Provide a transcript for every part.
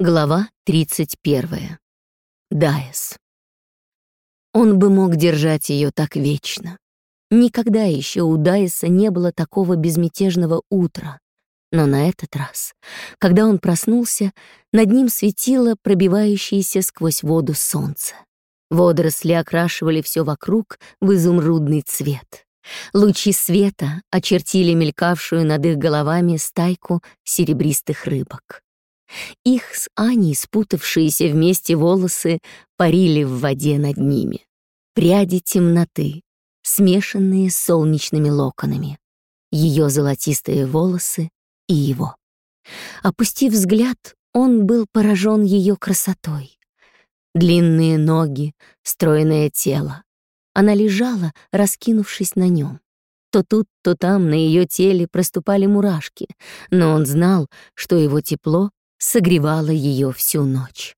Глава 31. Дайс. Он бы мог держать ее так вечно. Никогда еще у Дайса не было такого безмятежного утра. Но на этот раз, когда он проснулся, над ним светило пробивающееся сквозь воду солнце. Водоросли окрашивали все вокруг в изумрудный цвет. Лучи света очертили мелькавшую над их головами стайку серебристых рыбок. Их с Аней спутавшиеся вместе волосы парили в воде над ними. Пряди темноты, смешанные с солнечными локонами. Ее золотистые волосы и его. Опустив взгляд, он был поражен ее красотой. Длинные ноги, стройное тело. Она лежала, раскинувшись на нем. То тут, то там на ее теле проступали мурашки, но он знал, что его тепло согревала ее всю ночь.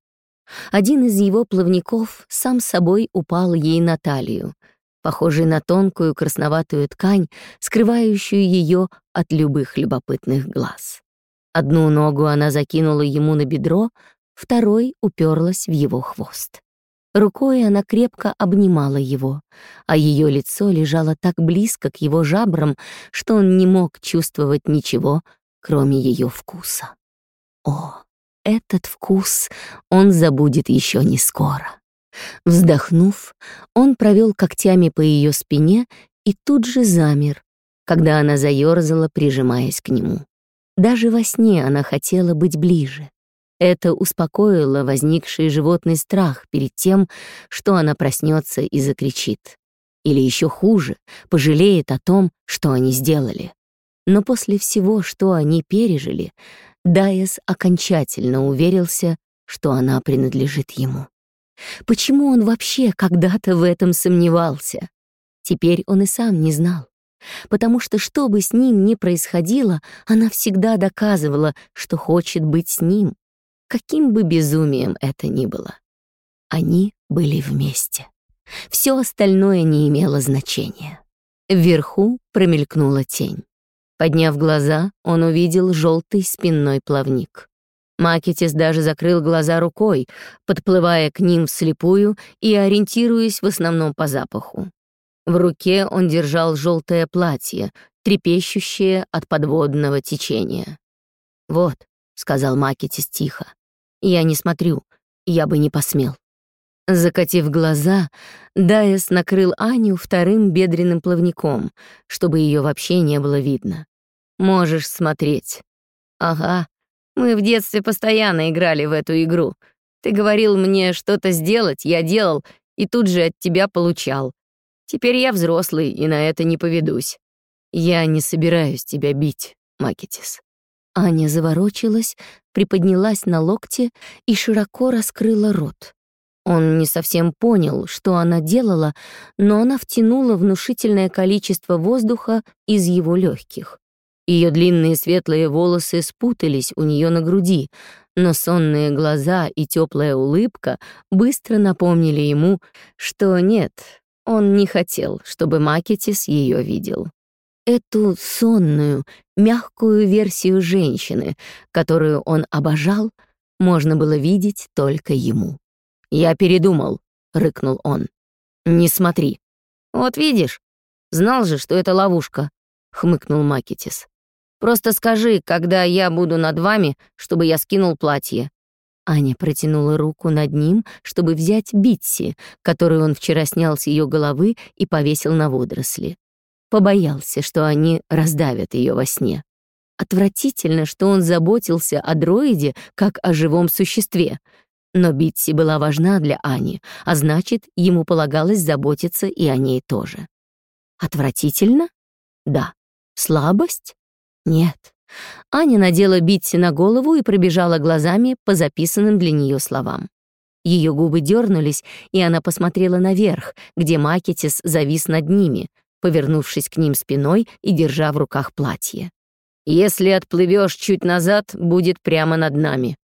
Один из его плавников сам собой упал ей на талию, похожий на тонкую красноватую ткань, скрывающую ее от любых любопытных глаз. Одну ногу она закинула ему на бедро, второй уперлась в его хвост. Рукой она крепко обнимала его, а ее лицо лежало так близко к его жабрам, что он не мог чувствовать ничего, кроме ее вкуса. О, этот вкус он забудет еще не скоро. Вздохнув, он провел когтями по ее спине и тут же замер, когда она заерзала, прижимаясь к нему. Даже во сне она хотела быть ближе. Это успокоило возникший животный страх перед тем, что она проснется и закричит. Или еще хуже, пожалеет о том, что они сделали. Но после всего, что они пережили, Дайес окончательно уверился, что она принадлежит ему. Почему он вообще когда-то в этом сомневался? Теперь он и сам не знал. Потому что что бы с ним ни происходило, она всегда доказывала, что хочет быть с ним, каким бы безумием это ни было. Они были вместе. Все остальное не имело значения. Вверху промелькнула тень. Подняв глаза, он увидел желтый спинной плавник. Макетис даже закрыл глаза рукой, подплывая к ним вслепую и ориентируясь в основном по запаху. В руке он держал желтое платье, трепещущее от подводного течения. «Вот», — сказал Макетис тихо, — «я не смотрю, я бы не посмел». Закатив глаза, Дайес накрыл Аню вторым бедренным плавником, чтобы ее вообще не было видно. Можешь смотреть. Ага, мы в детстве постоянно играли в эту игру. Ты говорил мне что-то сделать, я делал, и тут же от тебя получал. Теперь я взрослый, и на это не поведусь. Я не собираюсь тебя бить, Макетис. Аня заворочилась, приподнялась на локте и широко раскрыла рот. Он не совсем понял, что она делала, но она втянула внушительное количество воздуха из его легких. Ее длинные светлые волосы спутались у нее на груди, но сонные глаза и теплая улыбка быстро напомнили ему, что нет, он не хотел, чтобы Макетис ее видел. Эту сонную, мягкую версию женщины, которую он обожал, можно было видеть только ему. «Я передумал», — рыкнул он. «Не смотри». «Вот видишь, знал же, что это ловушка», — хмыкнул Макетис. Просто скажи, когда я буду над вами, чтобы я скинул платье». Аня протянула руку над ним, чтобы взять Битси, которую он вчера снял с ее головы и повесил на водоросли. Побоялся, что они раздавят ее во сне. Отвратительно, что он заботился о дроиде как о живом существе. Но Битси была важна для Ани, а значит, ему полагалось заботиться и о ней тоже. Отвратительно? Да. Слабость? Нет. Аня надела Битси на голову и пробежала глазами по записанным для нее словам. Ее губы дернулись, и она посмотрела наверх, где Макетис завис над ними, повернувшись к ним спиной и держа в руках платье. «Если отплывешь чуть назад, будет прямо над нами».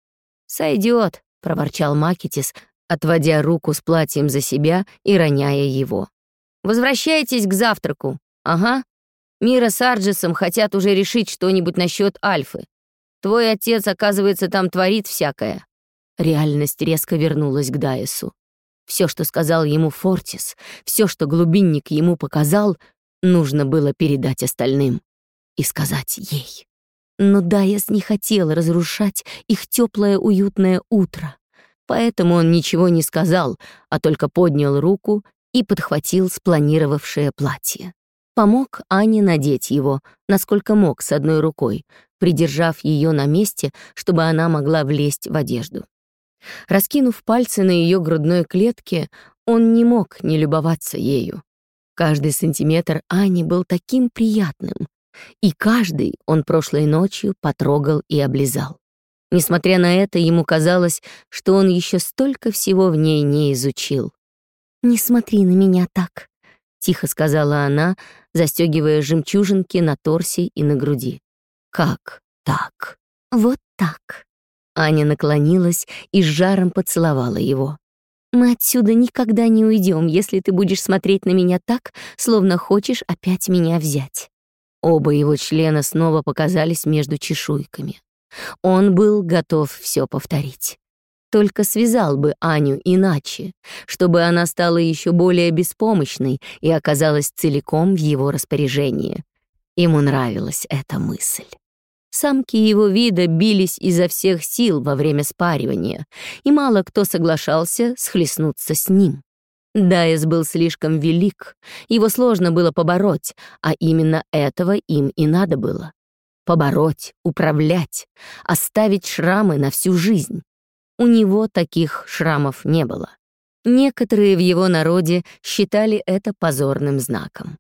«Сойдет», — проворчал Макетис, отводя руку с платьем за себя и роняя его. «Возвращайтесь к завтраку. Ага, Мира с Арджисом хотят уже решить что-нибудь насчет Альфы. Твой отец, оказывается, там творит всякое. реальность резко вернулась к Дайесу. Все, что сказал ему Фортис, все, что глубинник ему показал, нужно было передать остальным и сказать ей. Но Дайес не хотел разрушать их теплое уютное утро, поэтому он ничего не сказал, а только поднял руку и подхватил спланировавшее платье. Помог Ане надеть его, насколько мог с одной рукой, придержав ее на месте, чтобы она могла влезть в одежду. Раскинув пальцы на ее грудной клетке, он не мог не любоваться ею. Каждый сантиметр Ани был таким приятным, и каждый он прошлой ночью потрогал и облизал. Несмотря на это, ему казалось, что он еще столько всего в ней не изучил. «Не смотри на меня так», — тихо сказала она, застегивая жемчужинки на торсе и на груди. «Как так?» «Вот так». Аня наклонилась и с жаром поцеловала его. «Мы отсюда никогда не уйдем, если ты будешь смотреть на меня так, словно хочешь опять меня взять». Оба его члена снова показались между чешуйками. Он был готов все повторить только связал бы Аню иначе, чтобы она стала еще более беспомощной и оказалась целиком в его распоряжении. Ему нравилась эта мысль. Самки его вида бились изо всех сил во время спаривания, и мало кто соглашался схлестнуться с ним. Дайс был слишком велик, его сложно было побороть, а именно этого им и надо было. Побороть, управлять, оставить шрамы на всю жизнь. У него таких шрамов не было. Некоторые в его народе считали это позорным знаком.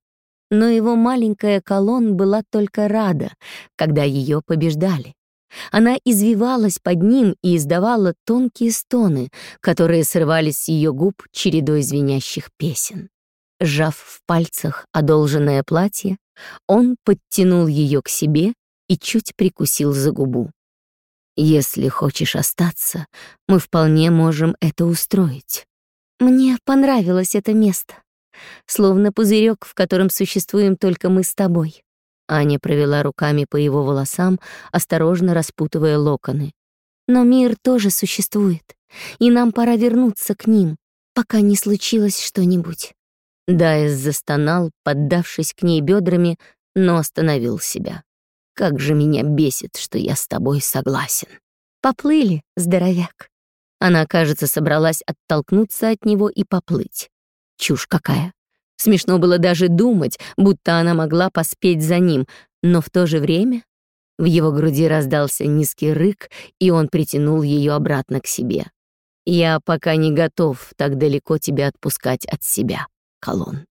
Но его маленькая колонн была только рада, когда ее побеждали. Она извивалась под ним и издавала тонкие стоны, которые срывались с ее губ чередой звенящих песен. Сжав в пальцах одолженное платье, он подтянул ее к себе и чуть прикусил за губу. Если хочешь остаться, мы вполне можем это устроить. Мне понравилось это место. Словно пузырек, в котором существуем только мы с тобой. Аня провела руками по его волосам, осторожно распутывая локоны. Но мир тоже существует, и нам пора вернуться к ним, пока не случилось что-нибудь. Дайс застонал, поддавшись к ней бедрами, но остановил себя. Как же меня бесит, что я с тобой согласен. Поплыли, здоровяк. Она, кажется, собралась оттолкнуться от него и поплыть. Чушь какая. Смешно было даже думать, будто она могла поспеть за ним, но в то же время в его груди раздался низкий рык, и он притянул ее обратно к себе. «Я пока не готов так далеко тебя отпускать от себя, Колон».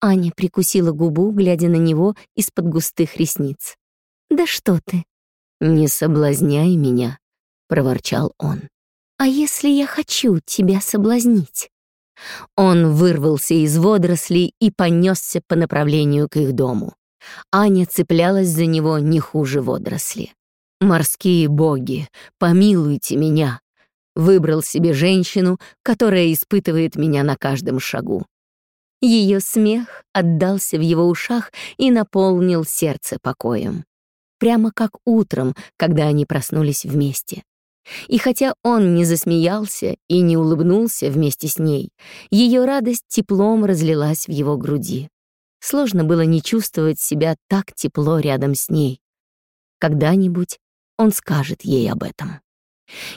Аня прикусила губу, глядя на него из-под густых ресниц. «Да что ты?» «Не соблазняй меня», — проворчал он. «А если я хочу тебя соблазнить?» Он вырвался из водорослей и понесся по направлению к их дому. Аня цеплялась за него не хуже водоросли. «Морские боги, помилуйте меня!» Выбрал себе женщину, которая испытывает меня на каждом шагу. Ее смех отдался в его ушах и наполнил сердце покоем прямо как утром, когда они проснулись вместе. И хотя он не засмеялся и не улыбнулся вместе с ней, ее радость теплом разлилась в его груди. Сложно было не чувствовать себя так тепло рядом с ней. Когда-нибудь он скажет ей об этом.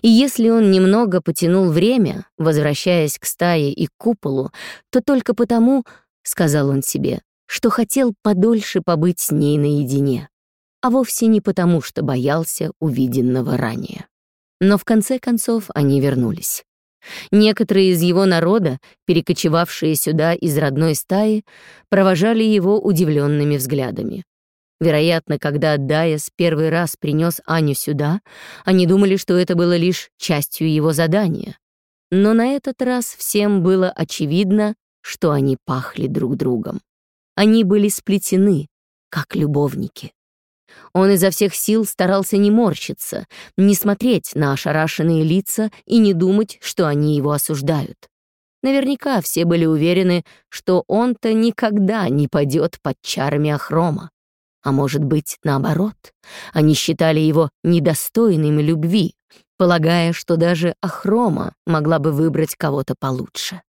И если он немного потянул время, возвращаясь к стае и к куполу, то только потому, — сказал он себе, — что хотел подольше побыть с ней наедине а вовсе не потому, что боялся увиденного ранее. Но в конце концов они вернулись. Некоторые из его народа, перекочевавшие сюда из родной стаи, провожали его удивленными взглядами. Вероятно, когда Дайес первый раз принес Аню сюда, они думали, что это было лишь частью его задания. Но на этот раз всем было очевидно, что они пахли друг другом. Они были сплетены, как любовники. Он изо всех сил старался не морщиться, не смотреть на ошарашенные лица и не думать, что они его осуждают. Наверняка все были уверены, что он-то никогда не падет под чарами Ахрома. А может быть, наоборот, они считали его недостойным любви, предполагая, что даже Ахрома могла бы выбрать кого-то получше.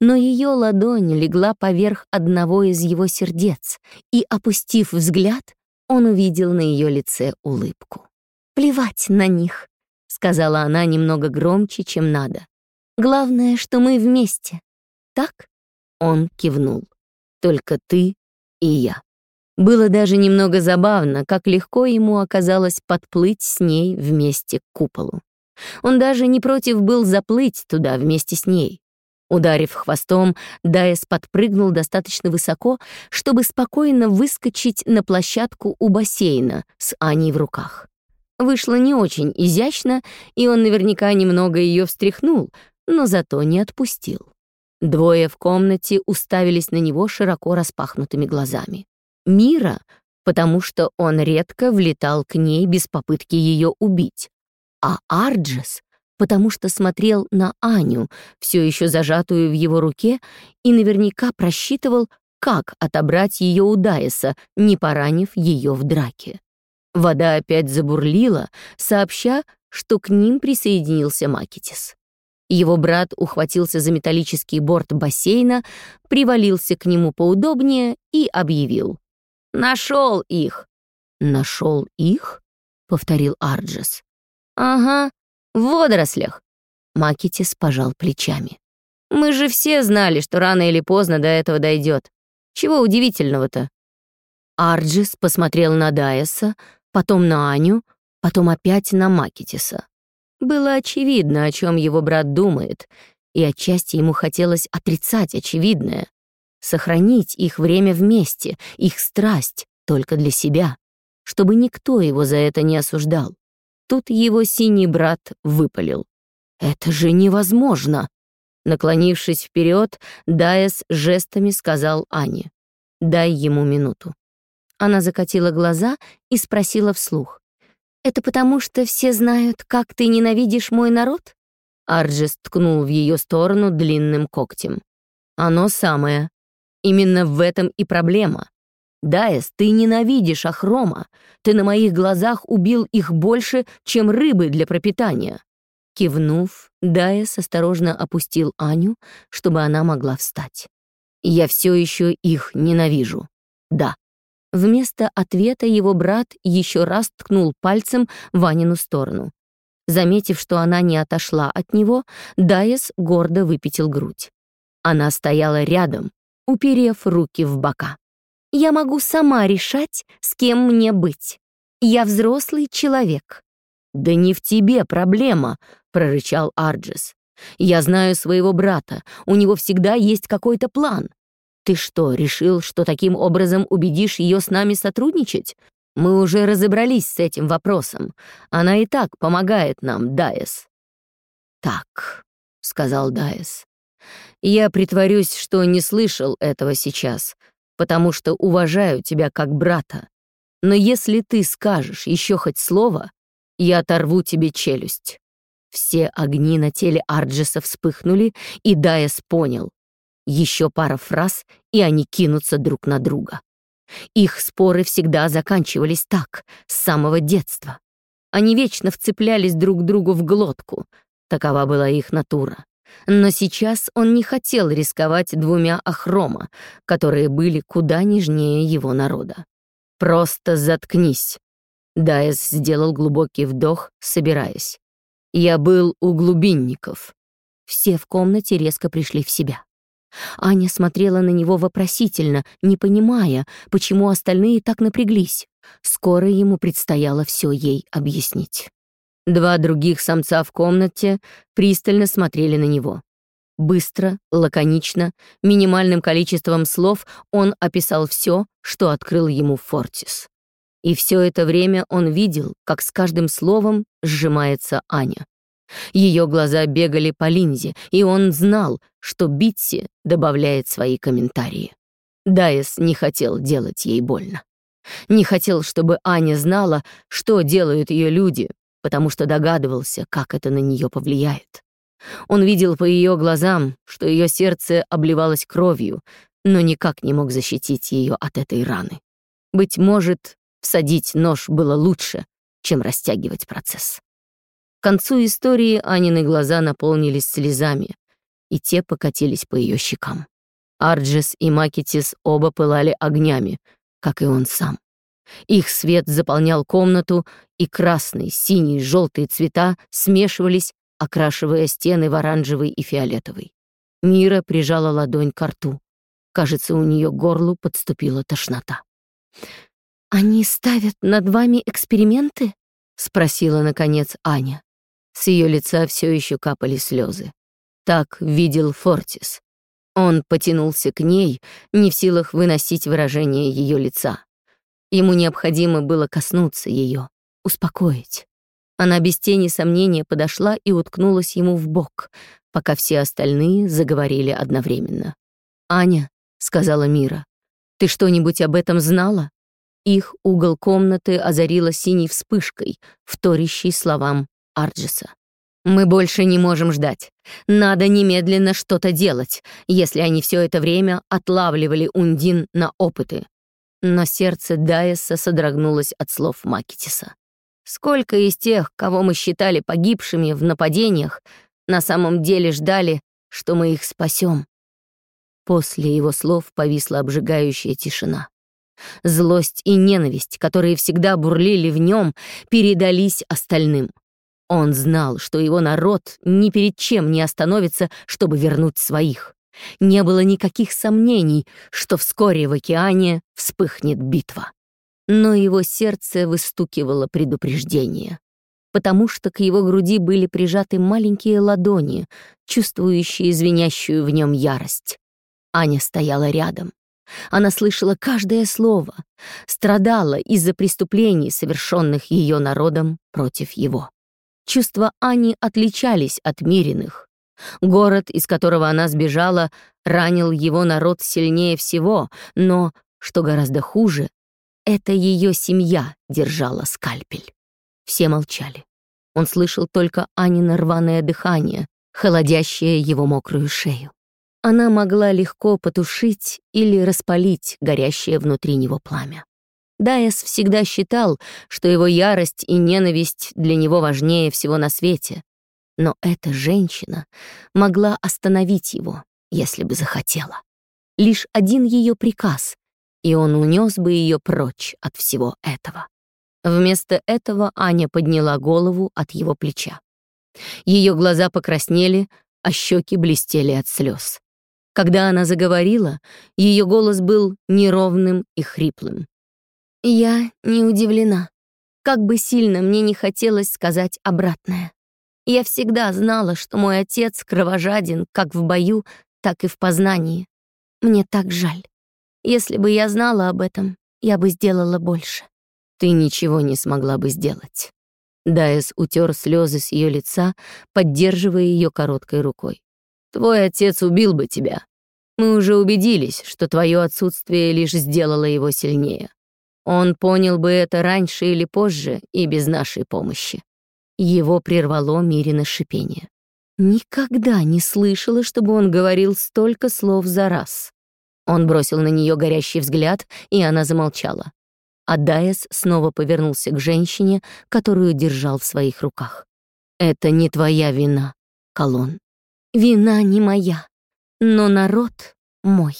Но ее ладонь легла поверх одного из его сердец, и, опустив взгляд, он увидел на ее лице улыбку. «Плевать на них», — сказала она немного громче, чем надо. «Главное, что мы вместе. Так?» Он кивнул. «Только ты и я». Было даже немного забавно, как легко ему оказалось подплыть с ней вместе к куполу. Он даже не против был заплыть туда вместе с ней. Ударив хвостом, Дайес подпрыгнул достаточно высоко, чтобы спокойно выскочить на площадку у бассейна с Аней в руках. Вышло не очень изящно, и он наверняка немного ее встряхнул, но зато не отпустил. Двое в комнате уставились на него широко распахнутыми глазами. Мира, потому что он редко влетал к ней без попытки ее убить, а Арджес, потому что смотрел на Аню, все еще зажатую в его руке, и наверняка просчитывал, как отобрать ее у Дайеса, не поранив ее в драке. Вода опять забурлила, сообща, что к ним присоединился Макетис. Его брат ухватился за металлический борт бассейна, привалился к нему поудобнее и объявил. «Нашел их!» «Нашел их?» — повторил Арджес. «Ага, в водорослях. Макетис пожал плечами. Мы же все знали, что рано или поздно до этого дойдет. Чего удивительного-то? Арджис посмотрел на Дайеса, потом на Аню, потом опять на Макетиса. Было очевидно, о чем его брат думает, и отчасти ему хотелось отрицать очевидное, сохранить их время вместе, их страсть только для себя, чтобы никто его за это не осуждал. Тут его синий брат выпалил. «Это же невозможно!» Наклонившись вперед, Дайес жестами сказал Ане. «Дай ему минуту». Она закатила глаза и спросила вслух. «Это потому, что все знают, как ты ненавидишь мой народ?» Арджис ткнул в ее сторону длинным когтем. «Оно самое. Именно в этом и проблема. Дайс, ты ненавидишь Ахрома. Ты на моих глазах убил их больше, чем рыбы для пропитания». Кивнув, Дайс осторожно опустил Аню, чтобы она могла встать. «Я все еще их ненавижу. Да». Вместо ответа его брат еще раз ткнул пальцем в Анину сторону. Заметив, что она не отошла от него, Дайес гордо выпятил грудь. Она стояла рядом, уперев руки в бока. Я могу сама решать, с кем мне быть. Я взрослый человек». «Да не в тебе проблема», — прорычал Арджис. «Я знаю своего брата, у него всегда есть какой-то план. Ты что, решил, что таким образом убедишь ее с нами сотрудничать? Мы уже разобрались с этим вопросом. Она и так помогает нам, Дайес». «Так», — сказал Дайес. «Я притворюсь, что не слышал этого сейчас, потому что уважаю тебя как брата. Но если ты скажешь еще хоть слово, я оторву тебе челюсть». Все огни на теле Арджиса вспыхнули, и Дайес понял. Еще пара фраз, и они кинутся друг на друга. Их споры всегда заканчивались так, с самого детства. Они вечно вцеплялись друг другу в глотку. Такова была их натура. Но сейчас он не хотел рисковать двумя Ахрома, которые были куда нежнее его народа. «Просто заткнись!» Дайс сделал глубокий вдох, собираясь. «Я был у глубинников». Все в комнате резко пришли в себя. Аня смотрела на него вопросительно, не понимая, почему остальные так напряглись. Скоро ему предстояло все ей объяснить. Два других самца в комнате пристально смотрели на него. Быстро, лаконично, минимальным количеством слов он описал все, что открыл ему Фортис. И все это время он видел, как с каждым словом сжимается Аня. Ее глаза бегали по линзе, и он знал, что Битси добавляет свои комментарии. Дайес не хотел делать ей больно. Не хотел, чтобы Аня знала, что делают ее люди, потому что догадывался, как это на нее повлияет. Он видел по ее глазам, что ее сердце обливалось кровью, но никак не мог защитить ее от этой раны. Быть может, всадить нож было лучше, чем растягивать процесс. К концу истории Анины глаза наполнились слезами, и те покатились по ее щекам. Арджес и Макетис оба пылали огнями, как и он сам. Их свет заполнял комнату, и красный, синий, желтые цвета смешивались, окрашивая стены в оранжевый и фиолетовый. Мира прижала ладонь к рту. Кажется, у нее горлу подступила тошнота. «Они ставят над вами эксперименты?» — спросила, наконец, Аня. С ее лица все еще капали слезы. Так видел Фортис. Он потянулся к ней, не в силах выносить выражение ее лица. Ему необходимо было коснуться ее, успокоить. Она без тени сомнения подошла и уткнулась ему в бок, пока все остальные заговорили одновременно. «Аня», — сказала Мира, — «ты что-нибудь об этом знала?» Их угол комнаты озарила синей вспышкой, вторящей словам Арджиса. «Мы больше не можем ждать. Надо немедленно что-то делать, если они все это время отлавливали Ундин на опыты». Но сердце Дайеса содрогнулось от слов Макетиса. «Сколько из тех, кого мы считали погибшими в нападениях, на самом деле ждали, что мы их спасем?» После его слов повисла обжигающая тишина. Злость и ненависть, которые всегда бурлили в нем, передались остальным — он знал, что его народ ни перед чем не остановится, чтобы вернуть своих. Не было никаких сомнений, что вскоре в океане вспыхнет битва. Но его сердце выстукивало предупреждение, потому что к его груди были прижаты маленькие ладони, чувствующие звенящую в нем ярость. Аня стояла рядом. Она слышала каждое слово, страдала из-за преступлений, совершенных ее народом против его. Чувства Ани отличались от Мириных. Город, из которого она сбежала, ранил его народ сильнее всего, но, что гораздо хуже, это ее семья держала скальпель. Все молчали. Он слышал только Анина рваное дыхание, холодящее его мокрую шею. Она могла легко потушить или распалить горящее внутри него пламя. Дайес всегда считал, что его ярость и ненависть для него важнее всего на свете. Но эта женщина могла остановить его, если бы захотела. Лишь один ее приказ, и он унес бы ее прочь от всего этого. Вместо этого Аня подняла голову от его плеча. Ее глаза покраснели, а щеки блестели от слез. Когда она заговорила, ее голос был неровным и хриплым. Я не удивлена. Как бы сильно мне не хотелось сказать обратное. Я всегда знала, что мой отец кровожаден как в бою, так и в познании. Мне так жаль. Если бы я знала об этом, я бы сделала больше. Ты ничего не смогла бы сделать. Дайс утер слезы с ее лица, поддерживая ее короткой рукой. Твой отец убил бы тебя. Мы уже убедились, что твое отсутствие лишь сделало его сильнее. Он понял бы это раньше или позже и без нашей помощи. Его прервало Мирина шипение. Никогда не слышала, чтобы он говорил столько слов за раз. Он бросил на нее горящий взгляд, и она замолчала. А снова повернулся к женщине, которую держал в своих руках. «Это не твоя вина, Колон. Вина не моя, но народ мой».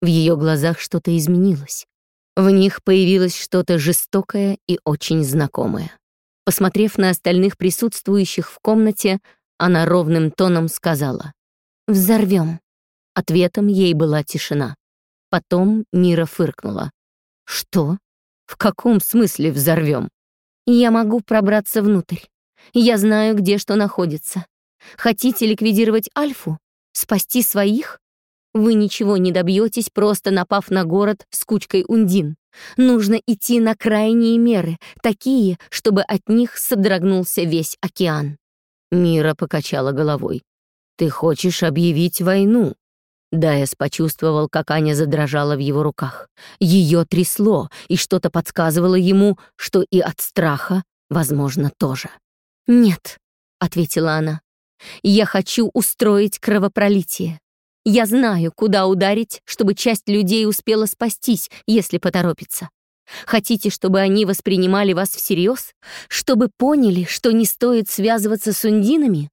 В ее глазах что-то изменилось. В них появилось что-то жестокое и очень знакомое. Посмотрев на остальных присутствующих в комнате, она ровным тоном сказала «Взорвем». Ответом ей была тишина. Потом Мира фыркнула. «Что? В каком смысле взорвем? Я могу пробраться внутрь. Я знаю, где что находится. Хотите ликвидировать Альфу? Спасти своих? Вы ничего не добьетесь, просто напав на город с кучкой ундин. Нужно идти на крайние меры, такие, чтобы от них содрогнулся весь океан. Мира покачала головой. «Ты хочешь объявить войну?» Дайас почувствовал, как Аня задрожала в его руках. Ее трясло, и что-то подсказывало ему, что и от страха, возможно, тоже. «Нет», — ответила она, — «я хочу устроить кровопролитие. Я знаю, куда ударить, чтобы часть людей успела спастись, если поторопится. Хотите, чтобы они воспринимали вас всерьез? Чтобы поняли, что не стоит связываться с ундинами?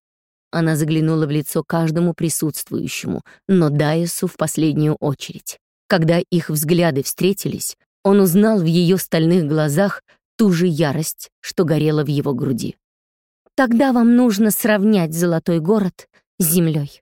Она заглянула в лицо каждому присутствующему, но Дайесу в последнюю очередь. Когда их взгляды встретились, он узнал в ее стальных глазах ту же ярость, что горела в его груди. «Тогда вам нужно сравнять золотой город с землей.